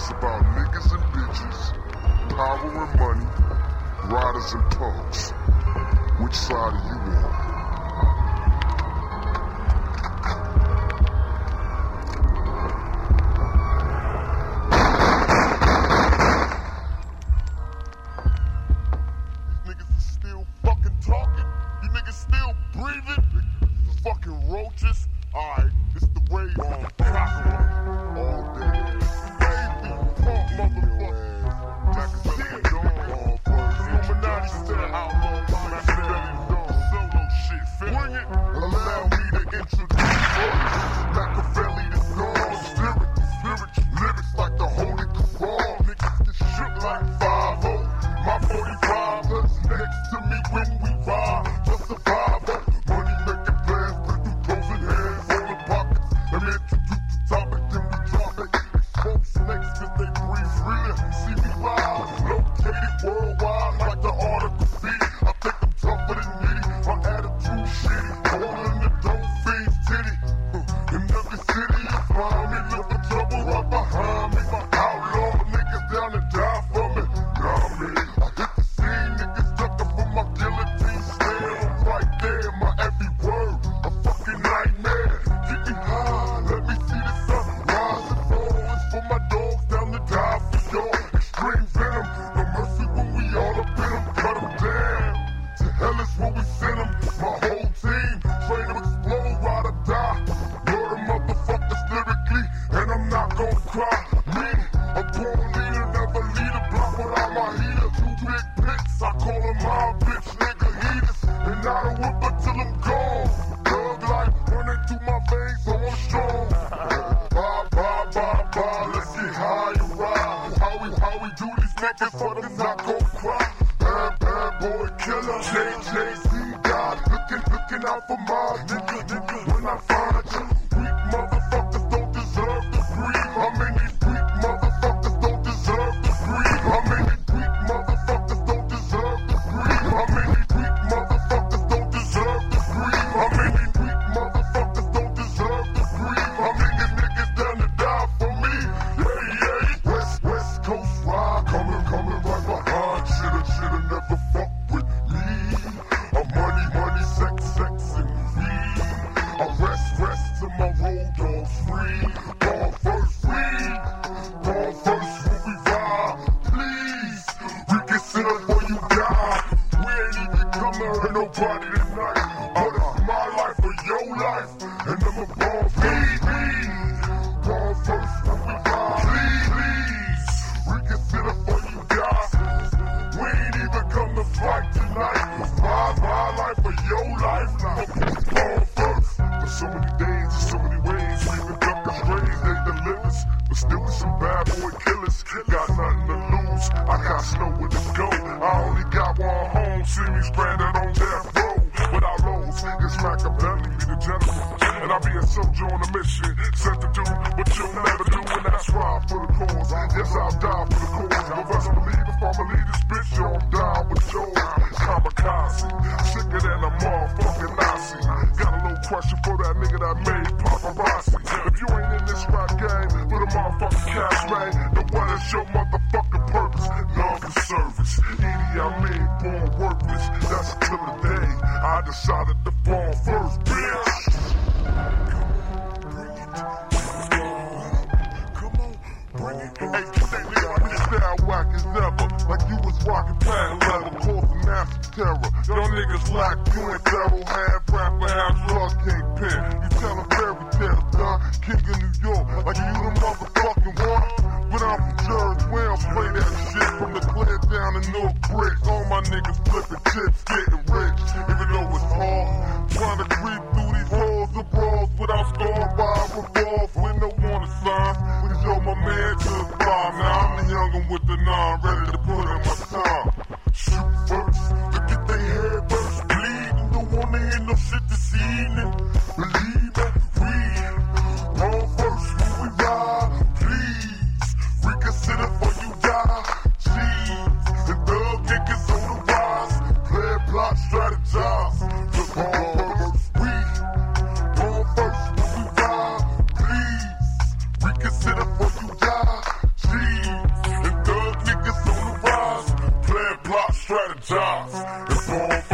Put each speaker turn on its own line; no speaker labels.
It's about niggas and bitches, power and money, riders and punks. Which side are you on? These niggas, fuckers not gon' cry. Bad, bad boy killer, JJC God, looking, looking out for my nigga, nigga. When I find you, Coming, coming right behind. Shoulda, shoulda never fuck with me. A money, money, sex, sex, and weed. I rest, rest till my road dogs free. Born first, free. Born first when we ride. Please, we can sit up before you die. We ain't even come to nobody tonight. But it's my life or your life. And I'm a born baby. Born first when we many days, so many ways. We've been ducking strays, they delivers. But still with some bad boy killers. Got nothing to lose. I got nowhere to go. I only got one home. See me stranded on death row. Without lows, it's Machiavelli, be the gentleman. And I'll be a soldier on a mission. Sent to do what you'll never do. And that's strive for the cause. Yes, I'll die for the cause. But best believe if I'ma lead question for that nigga that made paparazzi. If you ain't in this rap game with a motherfucking cash man, then what is your motherfucking purpose? None for service. Edie, I mean, born worthless. That's till the day I decided to fall first, bitch. Hey, that nigga on this style whack as ever. Like you was rocking patent leather, causing massive terror. Y'all niggas lack you and Daryl, half rapper, Bricks, all my niggas flipping chips, getting rich. Even though it's hard, trying to creep through these halls of brawls without scoring by revolve with no warning signs. Because yo, my man to the bar. Now I'm the youngin' with the nine, ready to put in my time. Shoot first, look at they head burst, bleeding. Don't wanna hear no shit